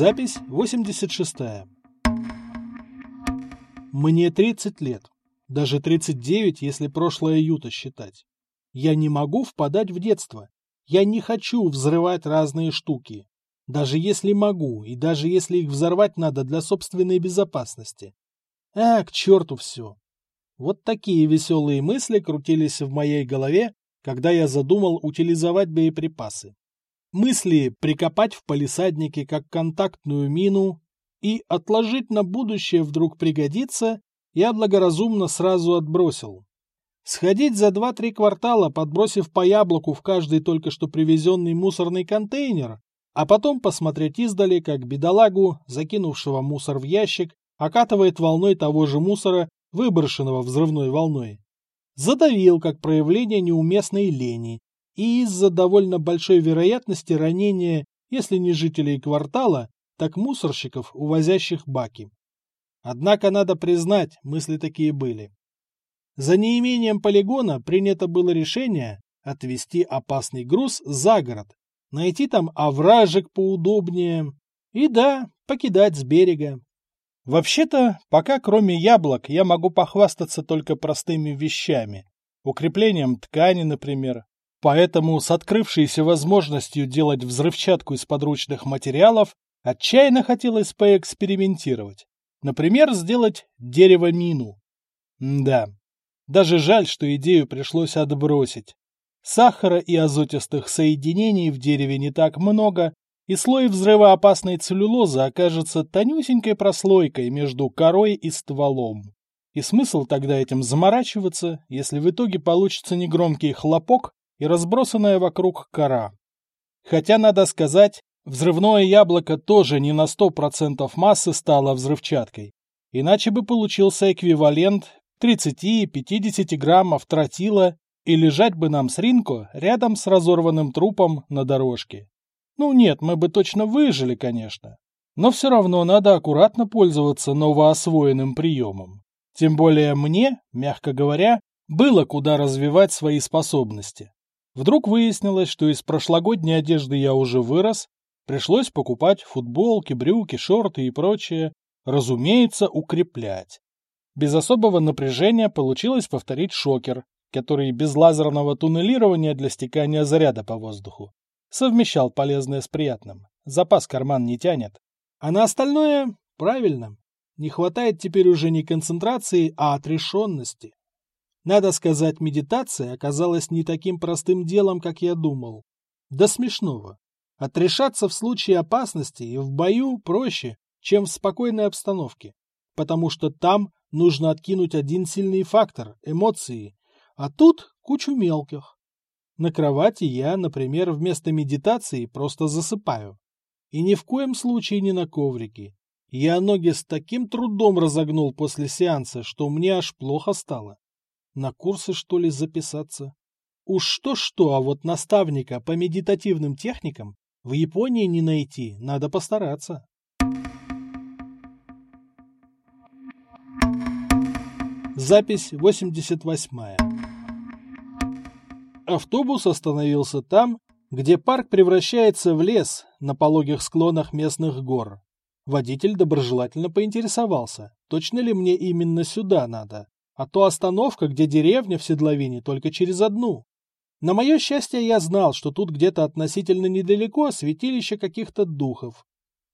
Запись 86. Мне 30 лет. Даже 39, если прошлое Юта считать. Я не могу впадать в детство. Я не хочу взрывать разные штуки. Даже если могу, и даже если их взорвать надо для собственной безопасности. А, к черту все. Вот такие веселые мысли крутились в моей голове, когда я задумал утилизовать боеприпасы. Мысли прикопать в палисаднике как контактную мину и отложить на будущее вдруг пригодится, я благоразумно сразу отбросил. Сходить за два-три квартала, подбросив по яблоку в каждый только что привезенный мусорный контейнер, а потом посмотреть издали, как бедолагу, закинувшего мусор в ящик, окатывает волной того же мусора, выброшенного взрывной волной. Задавил как проявление неуместной лени, и из-за довольно большой вероятности ранения, если не жителей квартала, так мусорщиков, увозящих баки. Однако, надо признать, мысли такие были. За неимением полигона принято было решение отвезти опасный груз за город, найти там овражек поудобнее и, да, покидать с берега. Вообще-то, пока кроме яблок я могу похвастаться только простыми вещами. Укреплением ткани, например. Поэтому с открывшейся возможностью делать взрывчатку из подручных материалов отчаянно хотелось поэкспериментировать. Например, сделать дерево-мину. Да, даже жаль, что идею пришлось отбросить. Сахара и азотистых соединений в дереве не так много, и слой взрывоопасной целлюлозы окажется тонюсенькой прослойкой между корой и стволом. И смысл тогда этим заморачиваться, если в итоге получится негромкий хлопок и разбросанная вокруг кора. Хотя, надо сказать, Взрывное яблоко тоже не на 100% массы стало взрывчаткой, иначе бы получился эквивалент 30-50 граммов тротила и лежать бы нам с Ринко рядом с разорванным трупом на дорожке. Ну нет, мы бы точно выжили, конечно. Но все равно надо аккуратно пользоваться новоосвоенным приемом. Тем более мне, мягко говоря, было куда развивать свои способности. Вдруг выяснилось, что из прошлогодней одежды я уже вырос, Пришлось покупать футболки, брюки, шорты и прочее, разумеется, укреплять. Без особого напряжения получилось повторить шокер, который без лазерного туннелирования для стекания заряда по воздуху. Совмещал полезное с приятным. Запас карман не тянет. А на остальное, правильно, не хватает теперь уже не концентрации, а отрешенности. Надо сказать, медитация оказалась не таким простым делом, как я думал. До смешного. Отрешаться в случае опасности и в бою проще, чем в спокойной обстановке, потому что там нужно откинуть один сильный фактор – эмоции, а тут кучу мелких. На кровати я, например, вместо медитации просто засыпаю. И ни в коем случае не на коврике. Я ноги с таким трудом разогнул после сеанса, что мне аж плохо стало. На курсы, что ли, записаться? Уж что-что, а вот наставника по медитативным техникам в Японии не найти, надо постараться. Запись 88. Автобус остановился там, где парк превращается в лес на пологих склонах местных гор. Водитель доброжелательно поинтересовался, точно ли мне именно сюда надо, а то остановка, где деревня в седловине, только через одну. На мое счастье, я знал, что тут где-то относительно недалеко святилище каких-то духов.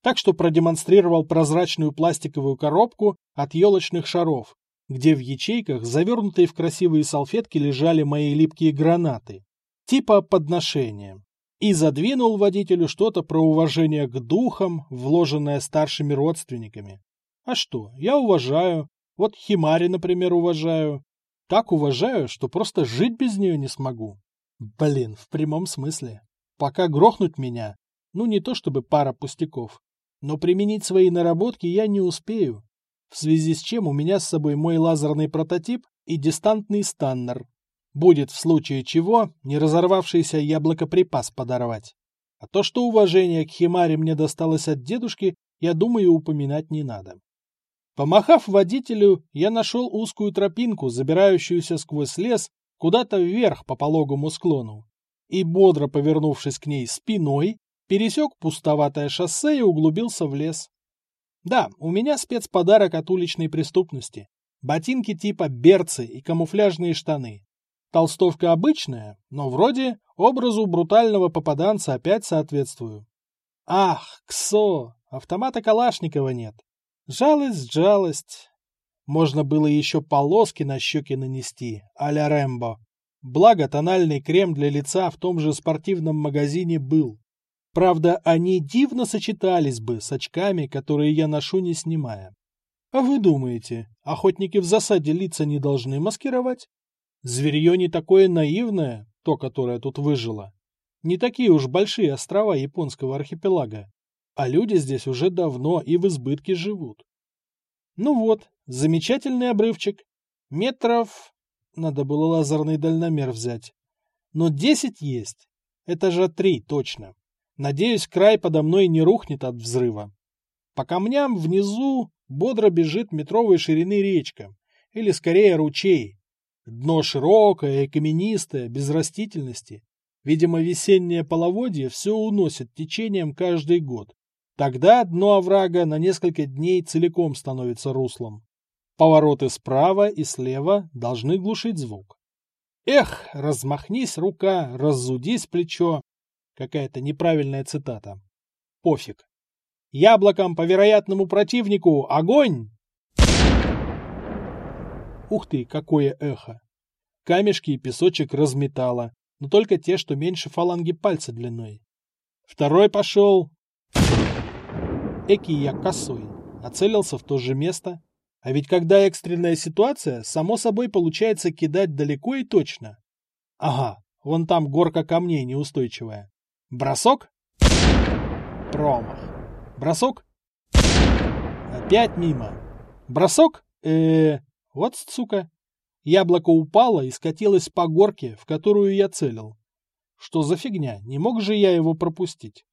Так что продемонстрировал прозрачную пластиковую коробку от елочных шаров, где в ячейках, завернутые в красивые салфетки, лежали мои липкие гранаты. Типа подношения. И задвинул водителю что-то про уважение к духам, вложенное старшими родственниками. А что, я уважаю. Вот Химари, например, уважаю. Так уважаю, что просто жить без нее не смогу. Блин, в прямом смысле. Пока грохнуть меня, ну не то чтобы пара пустяков, но применить свои наработки я не успею, в связи с чем у меня с собой мой лазерный прототип и дистантный станнер. Будет в случае чего не разорвавшийся яблокоприпас подорвать. А то, что уважение к Химаре мне досталось от дедушки, я думаю, упоминать не надо. Помахав водителю, я нашел узкую тропинку, забирающуюся сквозь лес куда-то вверх по пологому склону, и, бодро повернувшись к ней спиной, пересек пустоватое шоссе и углубился в лес. Да, у меня спецподарок от уличной преступности. Ботинки типа берцы и камуфляжные штаны. Толстовка обычная, но вроде образу брутального попаданца опять соответствую. Ах, ксо, автомата Калашникова нет. Жалость, жалость. Можно было еще полоски на щеки нанести, а-ля Рэмбо. Благо, тональный крем для лица в том же спортивном магазине был. Правда, они дивно сочетались бы с очками, которые я ношу не снимая. А вы думаете, охотники в засаде лица не должны маскировать? Зверье не такое наивное, то, которое тут выжило. Не такие уж большие острова японского архипелага. А люди здесь уже давно и в избытке живут. Ну вот, замечательный обрывчик. Метров... Надо было лазерный дальномер взять. Но десять есть. Это же три, точно. Надеюсь, край подо мной не рухнет от взрыва. По камням внизу бодро бежит метровой ширины речка, или скорее ручей. Дно широкое и каменистое, без растительности. Видимо, весеннее половодье все уносит течением каждый год. Тогда дно оврага на несколько дней целиком становится руслом. Повороты справа и слева должны глушить звук. Эх, размахнись рука, разудись плечо. Какая-то неправильная цитата. Пофиг. Яблоком по вероятному противнику огонь! Ух ты, какое эхо! Камешки и песочек разметало, но только те, что меньше фаланги пальца длиной. Второй пошел. Эки я косой. Оцелился в то же место. А ведь когда экстренная ситуация, само собой получается кидать далеко и точно. Ага, вон там горка камней неустойчивая. Бросок? Промах. Бросок? Опять мимо. Бросок? э вот сука. Яблоко упало и скатилось по горке, в которую я целил. Что за фигня? Не мог же я его пропустить?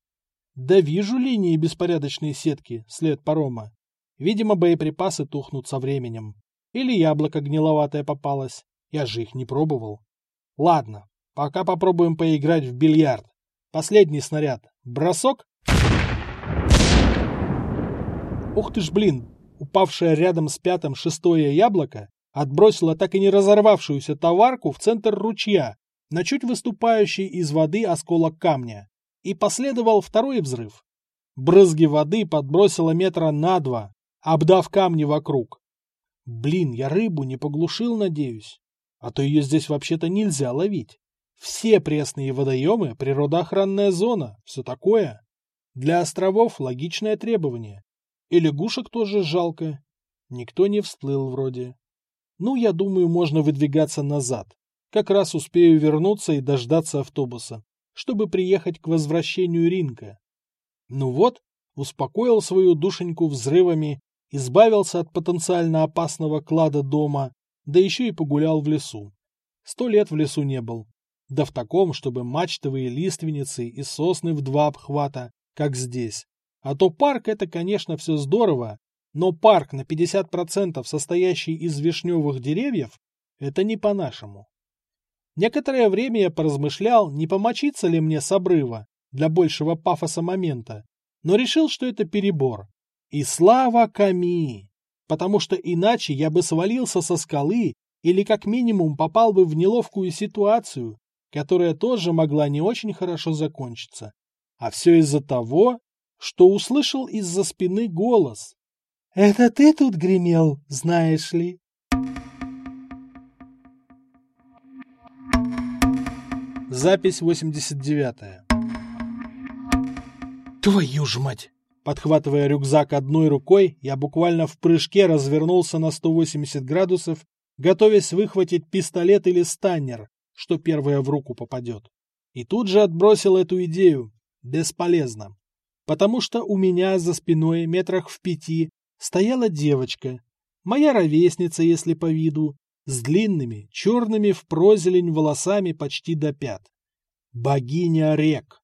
Да вижу линии беспорядочной сетки, след парома. Видимо, боеприпасы тухнут со временем. Или яблоко гниловатое попалось. Я же их не пробовал. Ладно, пока попробуем поиграть в бильярд. Последний снаряд. Бросок. Ух ты ж, блин, упавшее рядом с пятым шестое яблоко отбросило так и не разорвавшуюся товарку в центр ручья, на чуть выступающий из воды осколок камня. И последовал второй взрыв. Брызги воды подбросило метра на два, обдав камни вокруг. Блин, я рыбу не поглушил, надеюсь. А то ее здесь вообще-то нельзя ловить. Все пресные водоемы – природоохранная зона, все такое. Для островов логичное требование. И лягушек тоже жалко. Никто не всплыл вроде. Ну, я думаю, можно выдвигаться назад. Как раз успею вернуться и дождаться автобуса, чтобы приехать к возвращению Ринка. Ну вот, успокоил свою душеньку взрывами, избавился от потенциально опасного клада дома, да еще и погулял в лесу. Сто лет в лесу не был. Да в таком, чтобы мачтовые лиственницы и сосны в два обхвата, как здесь. А то парк это, конечно, все здорово, но парк на 50% состоящий из вишневых деревьев, это не по-нашему. Некоторое время я поразмышлял, не помочиться ли мне с обрыва для большего пафоса момента, но решил, что это перебор. И слава Ками! Потому что иначе я бы свалился со скалы или как минимум попал бы в неловкую ситуацию, которая тоже могла не очень хорошо закончиться. А все из-за того, что услышал из-за спины голос. «Это ты тут гремел, знаешь ли?» Запись 89 «Твою ж мать!» Подхватывая рюкзак одной рукой, я буквально в прыжке развернулся на 180 градусов, готовясь выхватить пистолет или станнер, что первое в руку попадет. И тут же отбросил эту идею. Бесполезно потому что у меня за спиной метрах в пяти стояла девочка, моя ровесница, если по виду, с длинными, черными в прозелень волосами почти до пят. Богиня рек.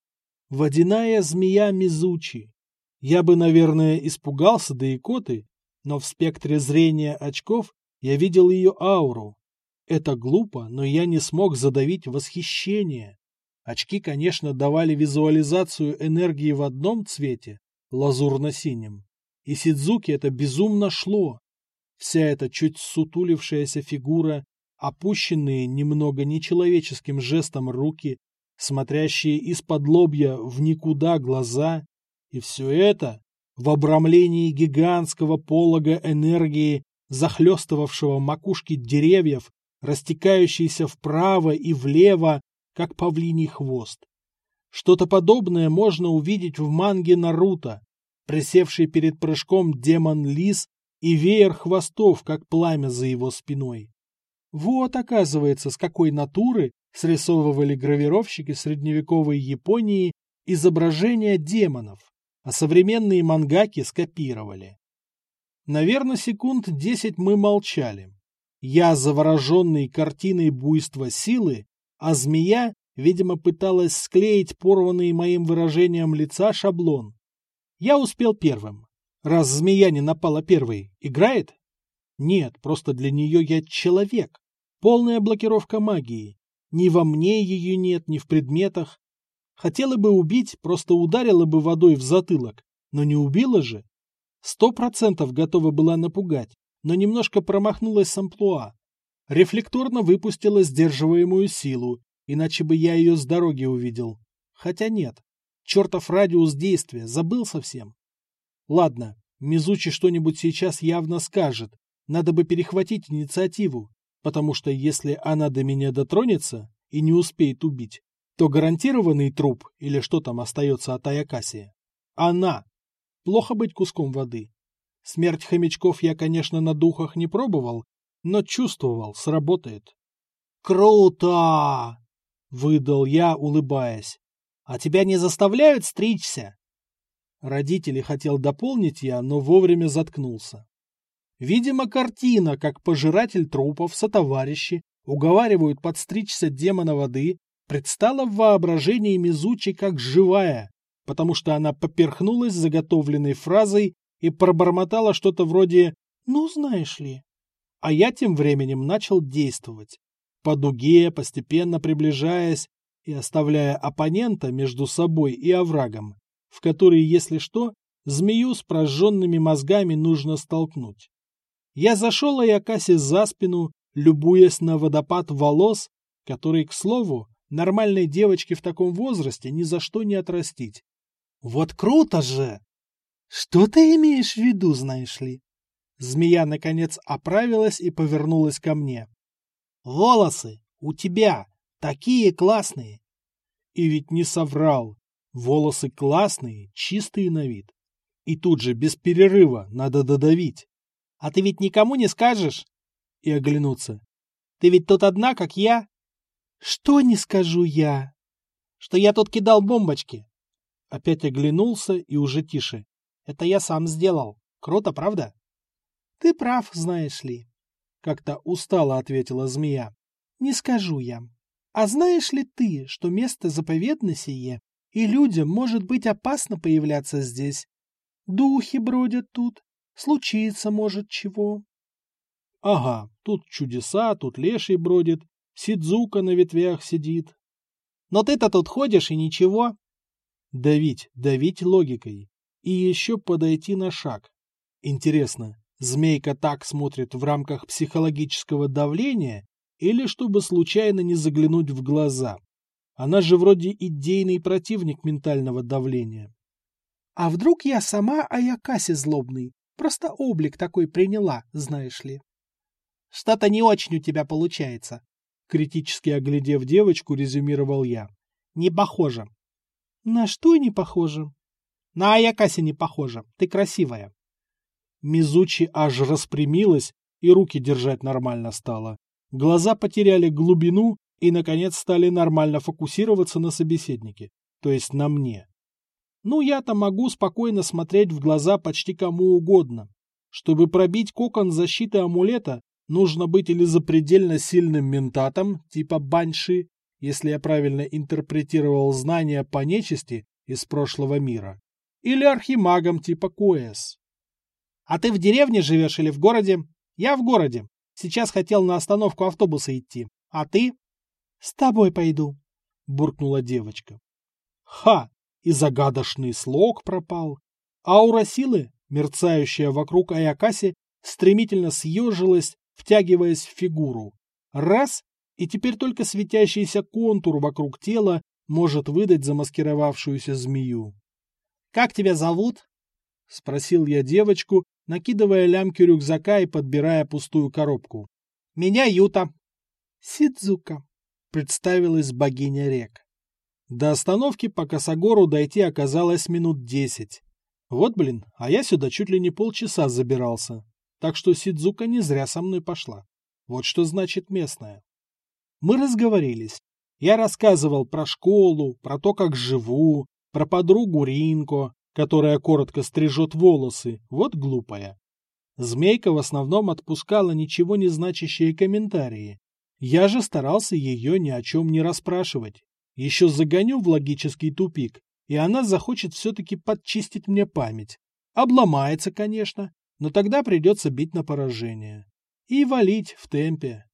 Водяная змея Мизучи. Я бы, наверное, испугался да икоты, но в спектре зрения очков я видел ее ауру. Это глупо, но я не смог задавить восхищение. Очки, конечно, давали визуализацию энергии в одном цвете, лазурно-синем. И Сидзуки это безумно шло. Вся эта чуть сутулившаяся фигура, опущенные немного нечеловеческим жестом руки, смотрящие из-под лобья в никуда глаза, и все это в обрамлении гигантского полога энергии, захлестывавшего макушки деревьев, растекающийся вправо и влево, как павлиний хвост. Что-то подобное можно увидеть в манге Наруто, присевший перед прыжком демон-лис и веер хвостов, как пламя за его спиной. Вот, оказывается, с какой натуры срисовывали гравировщики средневековой Японии изображения демонов, а современные мангаки скопировали. Наверное, секунд десять мы молчали. Я, завороженный картиной буйства силы, а змея, видимо, пыталась склеить порванный моим выражением лица шаблон. Я успел первым. Раз змея не напала первой, играет? Нет, просто для нее я человек. Полная блокировка магии. Ни во мне ее нет, ни в предметах. Хотела бы убить, просто ударила бы водой в затылок. Но не убила же. Сто процентов готова была напугать, но немножко промахнулась с амплуа. Рефлекторно выпустила сдерживаемую силу, иначе бы я ее с дороги увидел. Хотя нет. Чертов радиус действия, забыл совсем. Ладно, Мизучи что-нибудь сейчас явно скажет. Надо бы перехватить инициативу, потому что если она до меня дотронется и не успеет убить, то гарантированный труп или что там остается от Аякаси. Она. Плохо быть куском воды. Смерть хомячков я, конечно, на духах не пробовал, но чувствовал, сработает. «Круто!» — выдал я, улыбаясь. «А тебя не заставляют стричься?» Родители хотел дополнить я, но вовремя заткнулся. Видимо, картина, как пожиратель трупов сотоварищи уговаривают подстричься демона воды, предстала в воображении Мизучи как живая, потому что она поперхнулась заготовленной фразой и пробормотала что-то вроде «ну, знаешь ли». А я тем временем начал действовать, по дуге, постепенно приближаясь и оставляя оппонента между собой и оврагом, в который, если что, змею с прожженными мозгами нужно столкнуть. Я зашел Аякасе за спину, любуясь на водопад волос, который, к слову, нормальной девочке в таком возрасте ни за что не отрастить. Вот круто же! Что ты имеешь в виду, знаешь ли? Змея, наконец, оправилась и повернулась ко мне. Волосы у тебя такие классные. И ведь не соврал. Волосы классные, чистые на вид. И тут же, без перерыва, надо додавить. А ты ведь никому не скажешь? И оглянуться. Ты ведь тут одна, как я? Что не скажу я? Что я тут кидал бомбочки. Опять оглянулся и уже тише. Это я сам сделал. Круто, правда? Ты прав, знаешь ли. Как-то устало ответила змея. Не скажу я. А знаешь ли ты, что место заповедно сие, и людям может быть опасно появляться здесь? Духи бродят тут, случится может чего. Ага, тут чудеса, тут леший бродит, Сидзука на ветвях сидит. Но ты-то тут ходишь и ничего. Давить, давить логикой. И еще подойти на шаг. Интересно, змейка так смотрит в рамках психологического давления или чтобы случайно не заглянуть в глаза? Она же вроде идейный противник ментального давления. А вдруг я сама Аякаси злобный? Просто облик такой приняла, знаешь ли. Что-то не очень у тебя получается. Критически оглядев девочку, резюмировал я. Не похоже. На что не похоже? На Аякаси не похоже. Ты красивая. Мизучи аж распрямилась и руки держать нормально стала. Глаза потеряли глубину и, наконец, стали нормально фокусироваться на собеседнике, то есть на мне. Ну, я-то могу спокойно смотреть в глаза почти кому угодно. Чтобы пробить кокон защиты амулета, нужно быть или запредельно сильным ментатом, типа банши, если я правильно интерпретировал знания по нечисти из прошлого мира, или архимагом типа Коэс. А ты в деревне живешь или в городе? Я в городе. Сейчас хотел на остановку автобуса идти. А ты? С тобой пойду. буркнула девочка. Ха! И загадочный слог пропал. Аура силы, мерцающая вокруг Аякаси, стремительно съежилась, втягиваясь в фигуру. Раз, и теперь только светящийся контур вокруг тела может выдать замаскировавшуюся змею. «Как тебя зовут?» — спросил я девочку, накидывая лямки рюкзака и подбирая пустую коробку. «Меня Юта». «Сидзука», — представилась богиня рек. До остановки по Косогору дойти оказалось минут десять. Вот, блин, а я сюда чуть ли не полчаса забирался. Так что Сидзука не зря со мной пошла. Вот что значит местная. Мы разговорились. Я рассказывал про школу, про то, как живу, про подругу Ринко, которая коротко стрижет волосы, вот глупая. Змейка в основном отпускала ничего не значащие комментарии. Я же старался ее ни о чем не расспрашивать. Еще загоню в логический тупик, и она захочет все-таки подчистить мне память. Обломается, конечно, но тогда придется бить на поражение. И валить в темпе.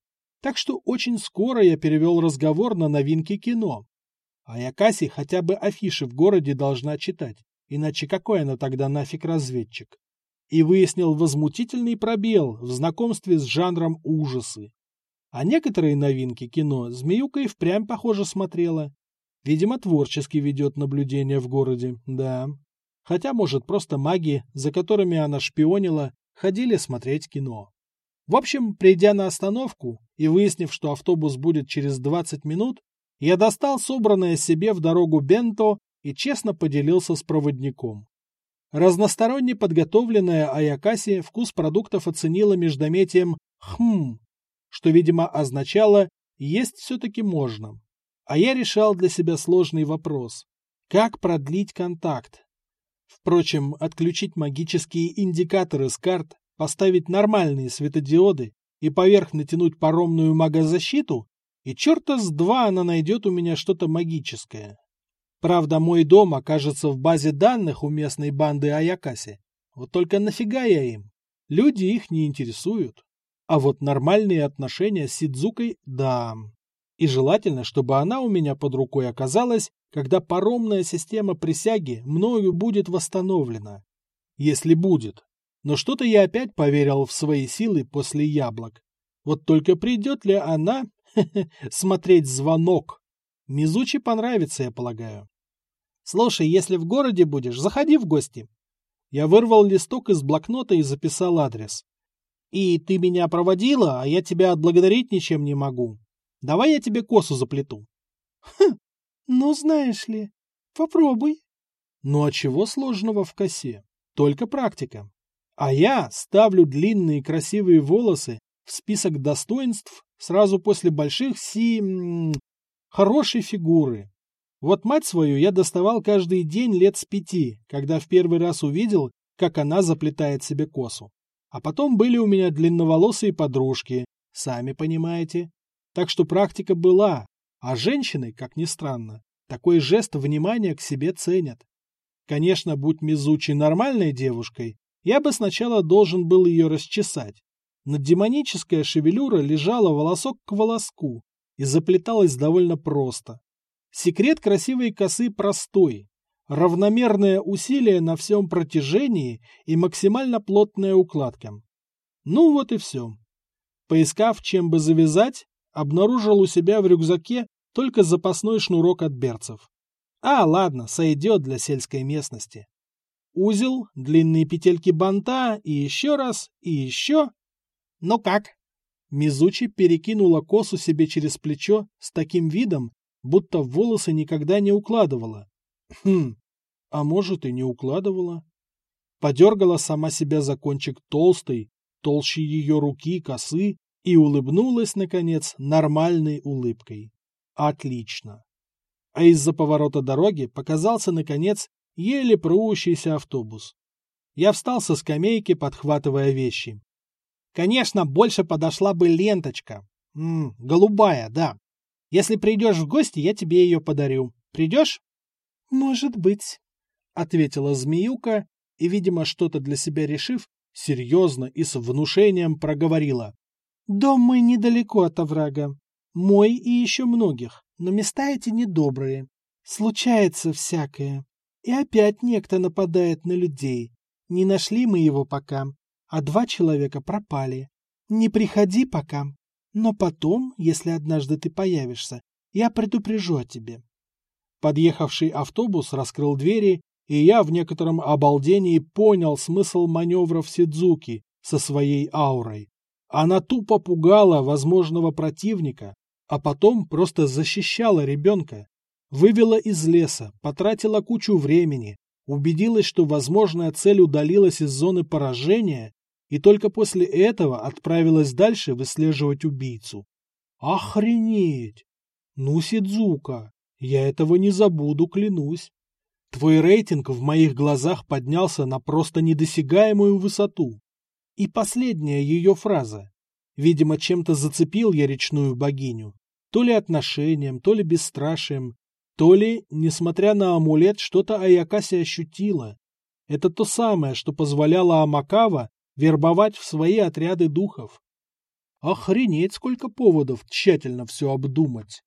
Так что очень скоро я перевел разговор на новинки кино. А Якаси хотя бы афиши в городе должна читать, иначе какой она тогда нафиг разведчик? И выяснил возмутительный пробел в знакомстве с жанром ужасы. А некоторые новинки кино Змеюка и впрямь, похоже, смотрела. Видимо, творчески ведет наблюдение в городе, да. Хотя, может, просто маги, за которыми она шпионила, ходили смотреть кино. В общем, придя на остановку и выяснив, что автобус будет через 20 минут, я достал собранное себе в дорогу бенто и честно поделился с проводником. Разносторонне подготовленная Аякаси вкус продуктов оценила междометием «хм», что, видимо, означало «есть все-таки можно». А я решал для себя сложный вопрос. Как продлить контакт? Впрочем, отключить магические индикаторы с карт, поставить нормальные светодиоды и поверх натянуть паромную магозащиту, и черта с два она найдет у меня что-то магическое. Правда, мой дом окажется в базе данных у местной банды Аякаси. Вот только нафига я им? Люди их не интересуют. А вот нормальные отношения с Сидзукой – да. И желательно, чтобы она у меня под рукой оказалась, когда паромная система присяги мною будет восстановлена. Если будет. Но что-то я опять поверил в свои силы после яблок. Вот только придет ли она смотреть звонок? Мизучи понравится, я полагаю. Слушай, если в городе будешь, заходи в гости. Я вырвал листок из блокнота и записал адрес. И ты меня проводила, а я тебя отблагодарить ничем не могу. Давай я тебе косу заплету. Хм, ну знаешь ли, попробуй. Ну а чего сложного в косе? Только практика. А я ставлю длинные красивые волосы в список достоинств сразу после больших си... хорошей фигуры. Вот мать свою я доставал каждый день лет с пяти, когда в первый раз увидел, как она заплетает себе косу. А потом были у меня длинноволосые подружки, сами понимаете. Так что практика была, а женщины, как ни странно, такой жест внимания к себе ценят. Конечно, будь Мизучи нормальной девушкой, я бы сначала должен был ее расчесать. Но демоническая шевелюра лежала волосок к волоску и заплеталась довольно просто. Секрет красивой косы простой равномерное усилие на всем протяжении и максимально плотная укладка. Ну вот и все. Поискав, чем бы завязать, обнаружил у себя в рюкзаке только запасной шнурок от берцев. А, ладно, сойдет для сельской местности. Узел, длинные петельки банта и еще раз, и еще. Ну как? Мизучи перекинула косу себе через плечо с таким видом, будто волосы никогда не укладывала. Хм, а может и не укладывала. Подергала сама себя за кончик толстой, толще ее руки, косы, и улыбнулась, наконец, нормальной улыбкой. Отлично. А из-за поворота дороги показался, наконец, еле прущийся автобус. Я встал со скамейки, подхватывая вещи. Конечно, больше подошла бы ленточка. М -м, голубая, да. Если придешь в гости, я тебе ее подарю. Придешь? Может быть, ответила змеюка и, видимо, что-то для себя решив, серьезно и с внушением проговорила. Дом мой недалеко от оврага. Мой и еще многих. но места эти недобрые. Случается всякое. И опять некто нападает на людей. Не нашли мы его пока, а два человека пропали. Не приходи пока, но потом, если однажды ты появишься, я предупрежу о тебе. Подъехавший автобус раскрыл двери, и я в некотором обалдении понял смысл маневров Сидзуки со своей аурой. Она тупо пугала возможного противника, а потом просто защищала ребенка. Вывела из леса, потратила кучу времени, убедилась, что возможная цель удалилась из зоны поражения, и только после этого отправилась дальше выслеживать убийцу. Охренеть! Ну, Сидзука, я этого не забуду, клянусь. Твой рейтинг в моих глазах поднялся на просто недосягаемую высоту. И последняя ее фраза. Видимо, чем-то зацепил я речную богиню. То ли отношением, то ли бесстрашием, то ли, несмотря на амулет, что-то Аякаси ощутила. Это то самое, что позволяло Амакава вербовать в свои отряды духов. Охренеть, сколько поводов тщательно все обдумать.